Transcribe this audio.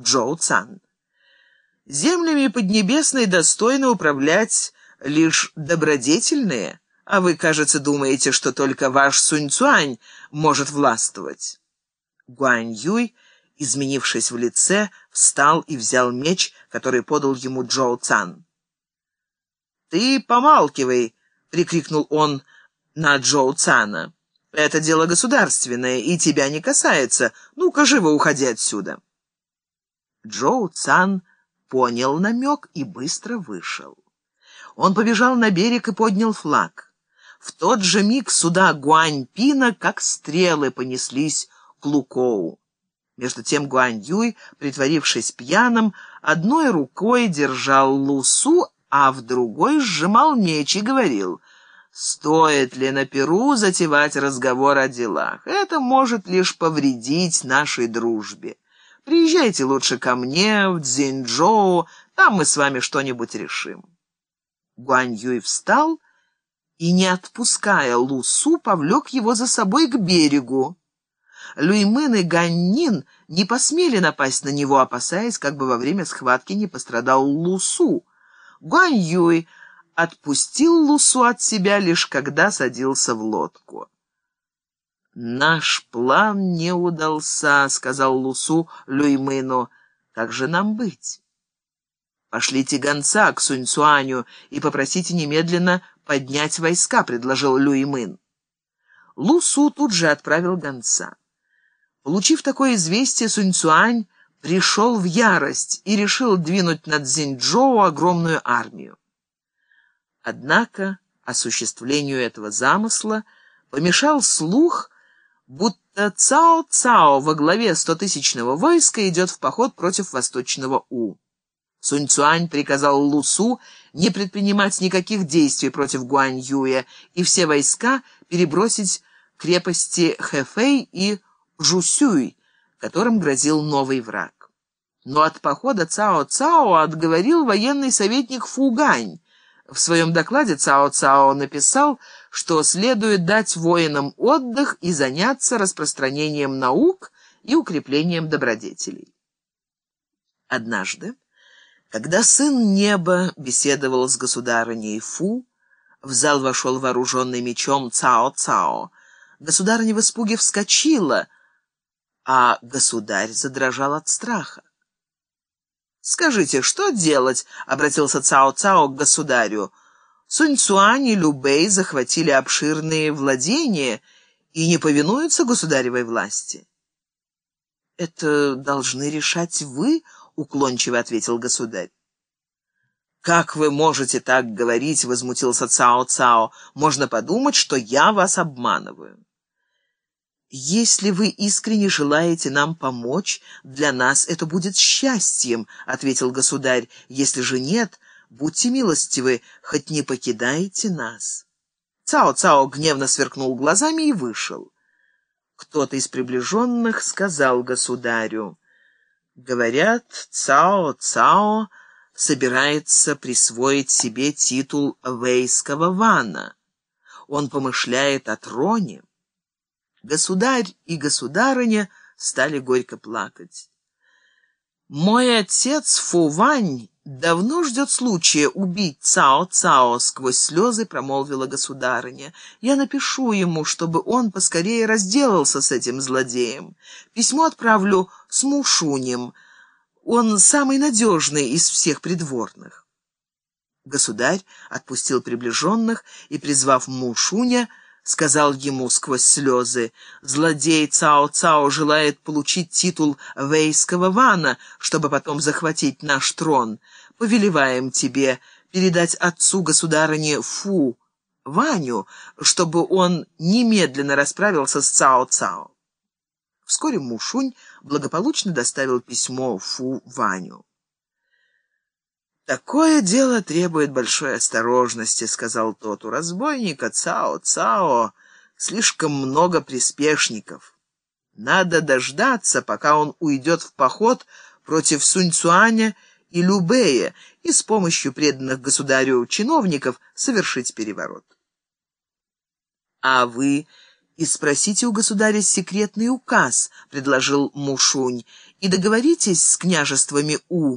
Джоу Цан. Землями Поднебесной достойно управлять лишь добродетельные, а вы, кажется, думаете, что только ваш Сунь Цуань может властвовать. Гуань Юй, изменившись в лице, встал и взял меч, который подал ему Джоу Цан. «Ты помалкивай!» — прикрикнул он на Джоу Цана. «Это дело государственное и тебя не касается. Ну-ка, живо уходи отсюда!» Джоу Цан понял намек и быстро вышел. Он побежал на берег и поднял флаг. В тот же миг суда Гуань-Пина, как стрелы, понеслись к Лукоу. Между тем Гуань-Юй, притворившись пьяным, одной рукой держал Лусу, а в другой сжимал меч и говорил, «Стоит ли на Перу затевать разговор о делах? Это может лишь повредить нашей дружбе». Приезжайте лучше ко мне в Цзиньчжоу, там мы с вами что-нибудь решим». Гуань Юй встал и, не отпуская Лусу, повлек его за собой к берегу. Люймын и Ганнин не посмели напасть на него, опасаясь, как бы во время схватки не пострадал Лусу. Гуань Юй отпустил Лусу от себя лишь когда садился в лодку. «Наш план не удался», — сказал Лусу Люймыну. «Как же нам быть?» «Пошлите гонца к Суньцуаню и попросите немедленно поднять войска», — предложил Люймын. Лусу тут же отправил гонца. Получив такое известие, Суньцуань пришел в ярость и решил двинуть над Цзиньчжоу огромную армию. Однако осуществлению этого замысла помешал слух, будто Цао-Цао во главе стотысячного войска идет в поход против восточного У. Сунь Цуань приказал Лусу не предпринимать никаких действий против Гуань-Юя и все войска перебросить крепости Хэфэй и Жусюй, которым грозил новый враг. Но от похода Цао-Цао отговорил военный советник Фугань, в своем докладе Цао Цао написал, что следует дать воинам отдых и заняться распространением наук и укреплением добродетелей. Однажды, когда сын неба беседовал с государыней Фу, в зал вошел вооруженный мечом Цао Цао. Государыня в испуге вскочила, а государь задрожал от страха. «Скажите, что делать?» — обратился Цао-Цао к государю. «Сунь-Цуань и Любэй захватили обширные владения и не повинуются государевой власти». «Это должны решать вы», — уклончиво ответил государь. «Как вы можете так говорить?» — возмутился Цао-Цао. «Можно подумать, что я вас обманываю». «Если вы искренне желаете нам помочь, для нас это будет счастьем», — ответил государь. «Если же нет, будьте милостивы, хоть не покидайте нас». Цао-Цао гневно сверкнул глазами и вышел. Кто-то из приближенных сказал государю. «Говорят, Цао-Цао собирается присвоить себе титул вейского вана. Он помышляет о троне». Государь и государыня стали горько плакать. «Мой отец Фувань давно ждет случая убить Цао-Цао», — сквозь слезы промолвила государыня. «Я напишу ему, чтобы он поскорее разделался с этим злодеем. Письмо отправлю с Мушунем. Он самый надежный из всех придворных». Государь отпустил приближенных и, призвав Мушуня, сказал ему сквозь слезы. «Злодей Цао-Цао желает получить титул вейского вана, чтобы потом захватить наш трон. Повелеваем тебе передать отцу государыне Фу, Ваню, чтобы он немедленно расправился с Цао-Цао». Вскоре Мушунь благополучно доставил письмо Фу Ваню. «Такое дело требует большой осторожности», — сказал тот. «У разбойника Цао-Цао слишком много приспешников. Надо дождаться, пока он уйдет в поход против Сунь-Цуаня и Любея и с помощью преданных государю чиновников совершить переворот». «А вы и спросите у государя секретный указ», — предложил Мушунь, и договоритесь с княжествами У